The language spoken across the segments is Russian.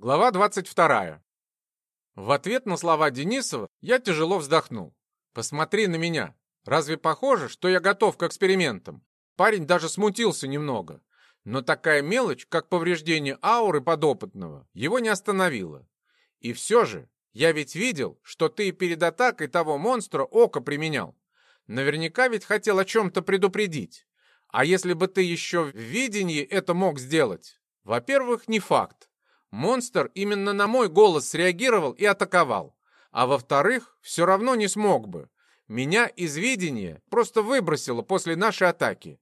Глава 22. В ответ на слова Денисова я тяжело вздохнул. «Посмотри на меня. Разве похоже, что я готов к экспериментам?» Парень даже смутился немного. Но такая мелочь, как повреждение ауры подопытного, его не остановила. И все же, я ведь видел, что ты перед атакой того монстра око применял. Наверняка ведь хотел о чем-то предупредить. А если бы ты еще в видении это мог сделать? Во-первых, не факт. Монстр именно на мой голос среагировал и атаковал. А во-вторых, все равно не смог бы. Меня из видения просто выбросило после нашей атаки.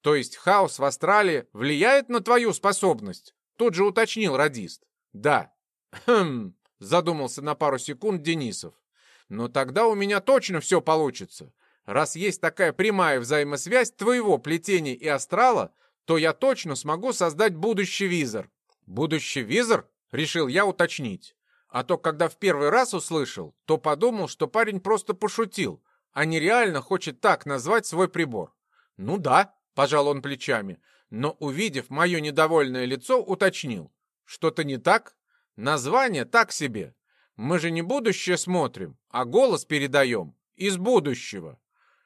То есть хаос в Астрале влияет на твою способность? Тут же уточнил радист. Да. Хм, задумался на пару секунд Денисов. Но тогда у меня точно все получится. Раз есть такая прямая взаимосвязь твоего плетения и астрала, то я точно смогу создать будущий визор. «Будущий визор?» — решил я уточнить. А то, когда в первый раз услышал, то подумал, что парень просто пошутил, а не реально хочет так назвать свой прибор. «Ну да», — пожал он плечами, но, увидев мое недовольное лицо, уточнил. «Что-то не так? Название так себе. Мы же не будущее смотрим, а голос передаем. Из будущего».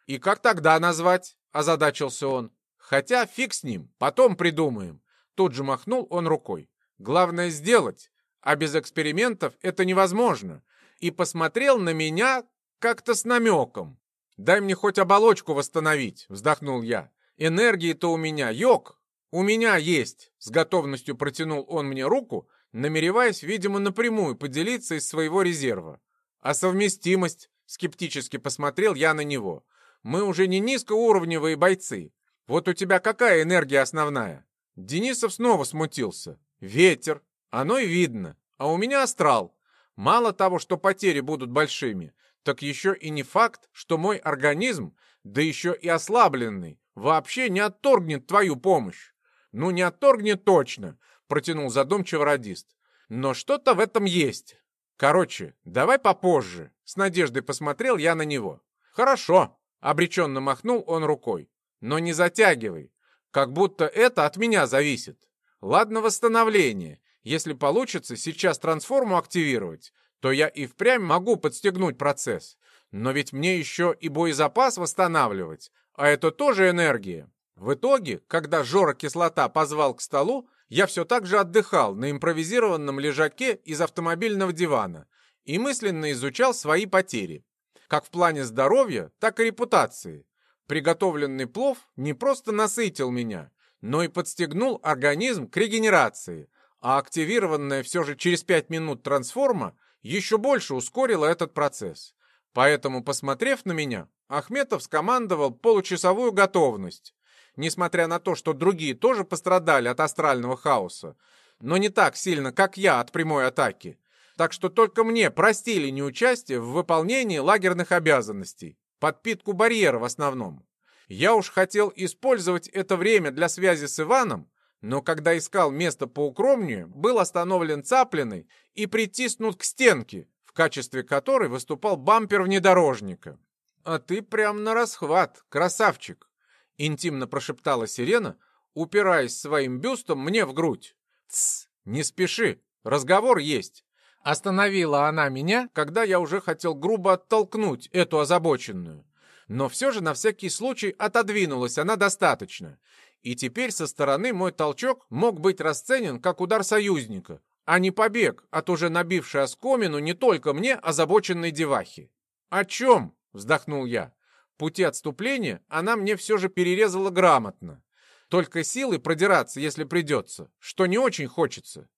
«И как тогда назвать?» — озадачился он. «Хотя фиг с ним, потом придумаем». Тут же махнул он рукой. Главное сделать, а без экспериментов это невозможно. И посмотрел на меня как-то с намеком. «Дай мне хоть оболочку восстановить», — вздохнул я. «Энергии-то у меня, йог, у меня есть», — с готовностью протянул он мне руку, намереваясь, видимо, напрямую поделиться из своего резерва. «А совместимость?» — скептически посмотрел я на него. «Мы уже не низкоуровневые бойцы. Вот у тебя какая энергия основная?» Денисов снова смутился. Ветер. Оно и видно. А у меня астрал. Мало того, что потери будут большими, так еще и не факт, что мой организм, да еще и ослабленный, вообще не отторгнет твою помощь. Ну, не отторгнет точно, протянул задумчиво радист. Но что-то в этом есть. Короче, давай попозже. С надеждой посмотрел я на него. Хорошо, обреченно махнул он рукой. Но не затягивай, как будто это от меня зависит. Ладно восстановление. Если получится сейчас трансформу активировать, то я и впрямь могу подстегнуть процесс. Но ведь мне еще и боезапас восстанавливать, а это тоже энергия. В итоге, когда Жора Кислота позвал к столу, я все так же отдыхал на импровизированном лежаке из автомобильного дивана и мысленно изучал свои потери. Как в плане здоровья, так и репутации. Приготовленный плов не просто насытил меня, но и подстегнул организм к регенерации, а активированная все же через 5 минут трансформа еще больше ускорила этот процесс. Поэтому, посмотрев на меня, Ахметов скомандовал получасовую готовность. Несмотря на то, что другие тоже пострадали от астрального хаоса, но не так сильно, как я от прямой атаки. Так что только мне простили неучастие в выполнении лагерных обязанностей, подпитку барьера в основном. Я уж хотел использовать это время для связи с Иваном, но когда искал место поукромнее, был остановлен цаплиной и притиснут к стенке, в качестве которой выступал бампер внедорожника. «А ты прям на расхват, красавчик!» — интимно прошептала сирена, упираясь своим бюстом мне в грудь. «Тсс, не спеши, разговор есть!» Остановила она меня, когда я уже хотел грубо оттолкнуть эту озабоченную но все же на всякий случай отодвинулась она достаточно. И теперь со стороны мой толчок мог быть расценен как удар союзника, а не побег от уже набившей оскомину не только мне озабоченной девахи. «О чем?» — вздохнул я. Пути отступления она мне все же перерезала грамотно. Только силы продираться, если придется, что не очень хочется.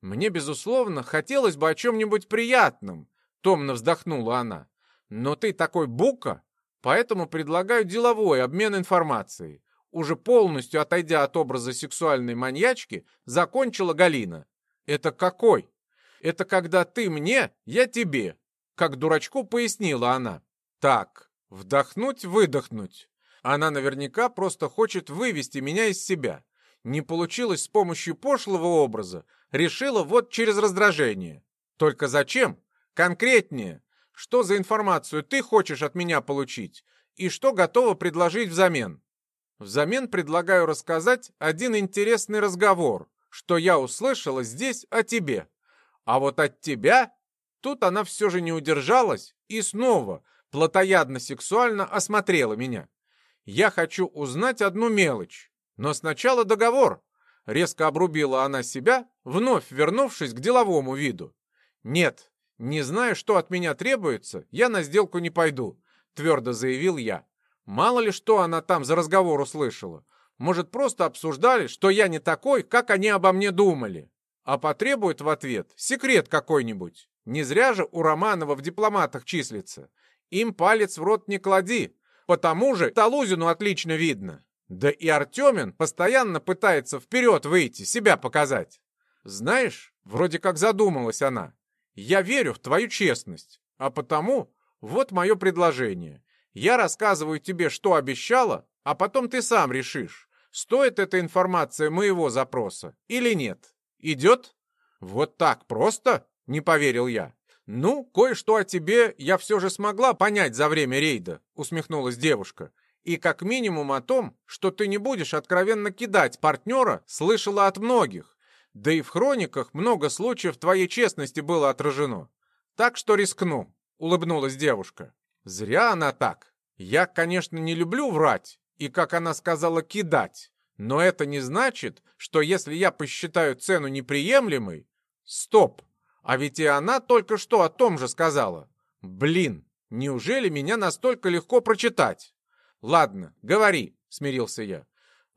Мне, безусловно, хотелось бы о чем-нибудь приятном, — томно вздохнула она. Но ты такой бука, Поэтому предлагаю деловой обмен информацией. Уже полностью отойдя от образа сексуальной маньячки, закончила Галина. Это какой? Это когда ты мне, я тебе. Как дурачку пояснила она. Так, вдохнуть, выдохнуть. Она наверняка просто хочет вывести меня из себя. Не получилось с помощью пошлого образа. Решила вот через раздражение. Только зачем? Конкретнее. Что за информацию ты хочешь от меня получить? И что готова предложить взамен? Взамен предлагаю рассказать один интересный разговор, что я услышала здесь о тебе. А вот от тебя...» Тут она все же не удержалась и снова плотоядно-сексуально осмотрела меня. «Я хочу узнать одну мелочь, но сначала договор». Резко обрубила она себя, вновь вернувшись к деловому виду. «Нет, не знаю, что от меня требуется, я на сделку не пойду», твердо заявил я. Мало ли что она там за разговор услышала. Может, просто обсуждали, что я не такой, как они обо мне думали. А потребует в ответ секрет какой-нибудь. Не зря же у Романова в дипломатах числится. Им палец в рот не клади. Потому же Талузину отлично видно. Да и Артемин постоянно пытается вперед выйти, себя показать. Знаешь, вроде как задумалась она. Я верю в твою честность, а потому вот мое предложение. Я рассказываю тебе, что обещала, а потом ты сам решишь, стоит эта информация моего запроса или нет. Идет? Вот так просто? Не поверил я. Ну, кое-что о тебе я все же смогла понять за время рейда, усмехнулась девушка. И как минимум о том, что ты не будешь откровенно кидать партнера, слышала от многих. Да и в хрониках много случаев твоей честности было отражено. Так что рискну, улыбнулась девушка. Зря она так. Я, конечно, не люблю врать и, как она сказала, кидать. Но это не значит, что если я посчитаю цену неприемлемой... Стоп! А ведь и она только что о том же сказала. Блин, неужели меня настолько легко прочитать? Ладно, говори, смирился я.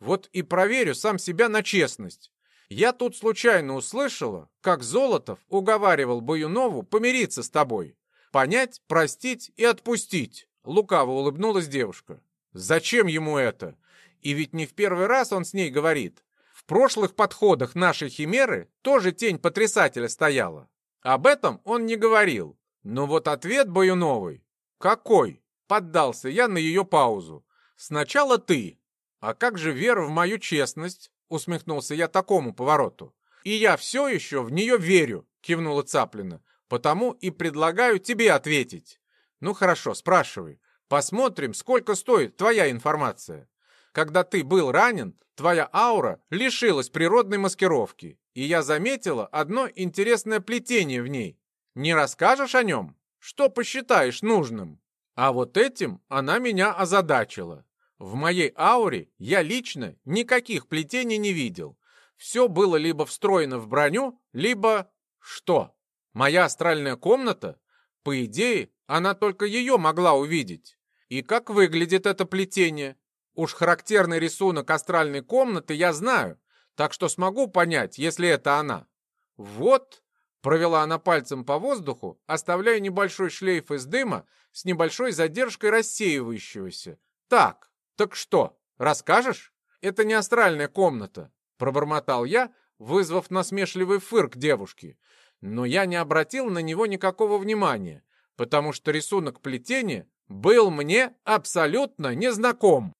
Вот и проверю сам себя на честность. Я тут случайно услышала, как Золотов уговаривал Баюнову помириться с тобой. Понять, простить и отпустить. Лукаво улыбнулась девушка. Зачем ему это? И ведь не в первый раз он с ней говорит. В прошлых подходах нашей химеры тоже тень потрясателя стояла. Об этом он не говорил. Но вот ответ Баюновой. Какой? Поддался я на ее паузу. Сначала ты. А как же вера в мою честность? Усмехнулся я такому повороту. И я все еще в нее верю, кивнула Цаплина. Потому и предлагаю тебе ответить. Ну хорошо, спрашивай. Посмотрим, сколько стоит твоя информация. Когда ты был ранен, твоя аура лишилась природной маскировки, и я заметила одно интересное плетение в ней. Не расскажешь о нем? Что посчитаешь нужным? А вот этим она меня озадачила. В моей ауре я лично никаких плетений не видел. Все было либо встроено в броню, либо... Что? Моя астральная комната? По идее, она только ее могла увидеть. И как выглядит это плетение? Уж характерный рисунок астральной комнаты я знаю, так что смогу понять, если это она. Вот, провела она пальцем по воздуху, оставляя небольшой шлейф из дыма с небольшой задержкой рассеивающегося. Так, так что, расскажешь? Это не астральная комната, пробормотал я, вызвав насмешливый фырк девушки но я не обратил на него никакого внимания, потому что рисунок плетения был мне абсолютно незнаком.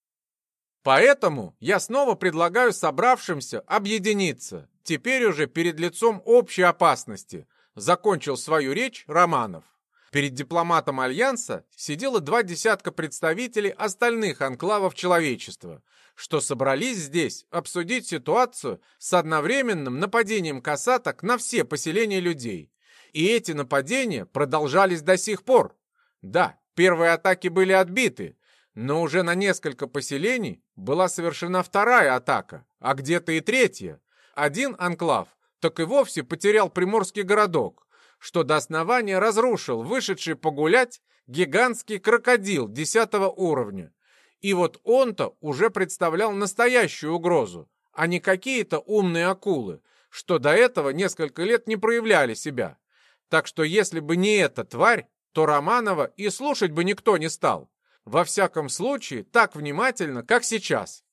Поэтому я снова предлагаю собравшимся объединиться, теперь уже перед лицом общей опасности, закончил свою речь Романов. Перед дипломатом Альянса сидело два десятка представителей остальных анклавов человечества, что собрались здесь обсудить ситуацию с одновременным нападением касаток на все поселения людей. И эти нападения продолжались до сих пор. Да, первые атаки были отбиты, но уже на несколько поселений была совершена вторая атака, а где-то и третья. Один анклав так и вовсе потерял приморский городок, что до основания разрушил вышедший погулять гигантский крокодил десятого уровня. И вот он-то уже представлял настоящую угрозу, а не какие-то умные акулы, что до этого несколько лет не проявляли себя. Так что если бы не эта тварь, то Романова и слушать бы никто не стал. Во всяком случае, так внимательно, как сейчас.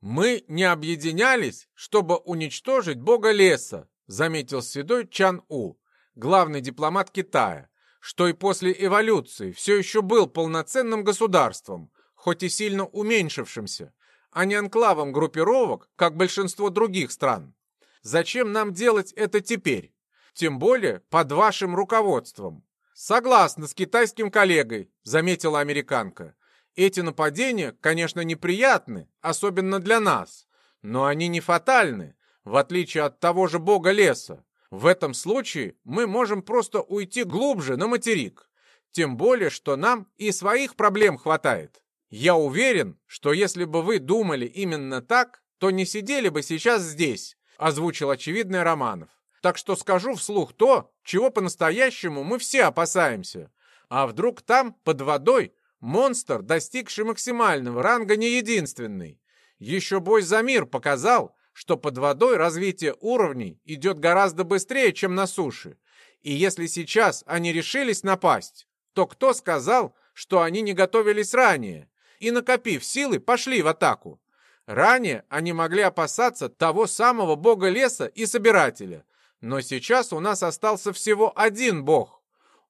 «Мы не объединялись, чтобы уничтожить бога леса», заметил седой Чан-У главный дипломат Китая, что и после эволюции все еще был полноценным государством, хоть и сильно уменьшившимся, а не анклавом группировок, как большинство других стран. Зачем нам делать это теперь? Тем более под вашим руководством. Согласна с китайским коллегой, заметила американка. Эти нападения, конечно, неприятны, особенно для нас, но они не фатальны, в отличие от того же бога леса. В этом случае мы можем просто уйти глубже на материк. Тем более, что нам и своих проблем хватает. Я уверен, что если бы вы думали именно так, то не сидели бы сейчас здесь, озвучил очевидный Романов. Так что скажу вслух то, чего по-настоящему мы все опасаемся. А вдруг там, под водой, монстр, достигший максимального ранга, не единственный? Еще бой за мир показал, что под водой развитие уровней идет гораздо быстрее, чем на суше. И если сейчас они решились напасть, то кто сказал, что они не готовились ранее? И, накопив силы, пошли в атаку. Ранее они могли опасаться того самого бога леса и собирателя. Но сейчас у нас остался всего один бог.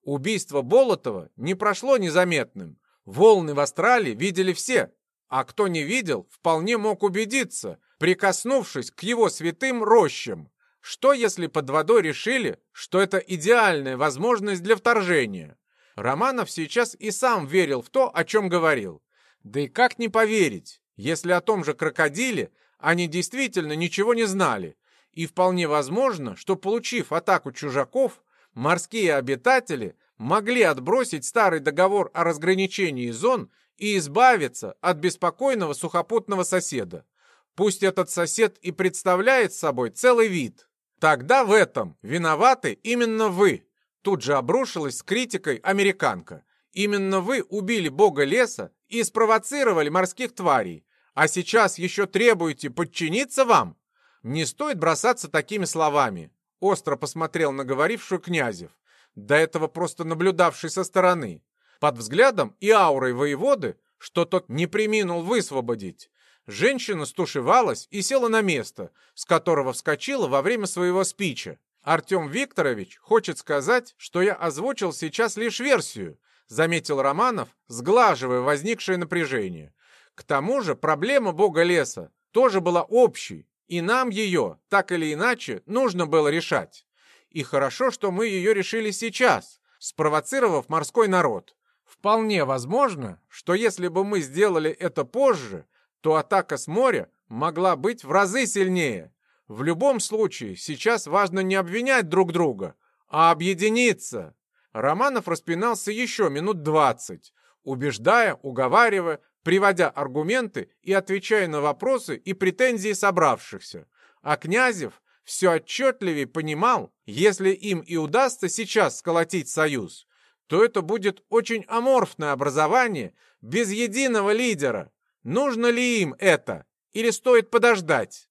Убийство Болотова не прошло незаметным. Волны в Астрале видели все. А кто не видел, вполне мог убедиться, прикоснувшись к его святым рощам. Что если под водой решили, что это идеальная возможность для вторжения? Романов сейчас и сам верил в то, о чем говорил. Да и как не поверить, если о том же крокодиле они действительно ничего не знали, и вполне возможно, что, получив атаку чужаков, морские обитатели могли отбросить старый договор о разграничении зон и избавиться от беспокойного сухопутного соседа. Пусть этот сосед и представляет собой целый вид. Тогда в этом виноваты именно вы. Тут же обрушилась с критикой американка. Именно вы убили бога леса и спровоцировали морских тварей, а сейчас еще требуете подчиниться вам? Не стоит бросаться такими словами. Остро посмотрел на говорившую князев, до этого просто наблюдавший со стороны. Под взглядом и аурой воеводы, что тот не приминул высвободить, женщина стушевалась и села на место, с которого вскочила во время своего спича. Артем Викторович хочет сказать, что я озвучил сейчас лишь версию, заметил Романов, сглаживая возникшее напряжение. К тому же проблема бога леса тоже была общей, и нам ее, так или иначе, нужно было решать. И хорошо, что мы ее решили сейчас, спровоцировав морской народ. Вполне возможно, что если бы мы сделали это позже, то атака с моря могла быть в разы сильнее. В любом случае, сейчас важно не обвинять друг друга, а объединиться. Романов распинался еще минут двадцать, убеждая, уговаривая, приводя аргументы и отвечая на вопросы и претензии собравшихся. А Князев все отчетливее понимал, если им и удастся сейчас сколотить союз, то это будет очень аморфное образование без единого лидера. Нужно ли им это или стоит подождать?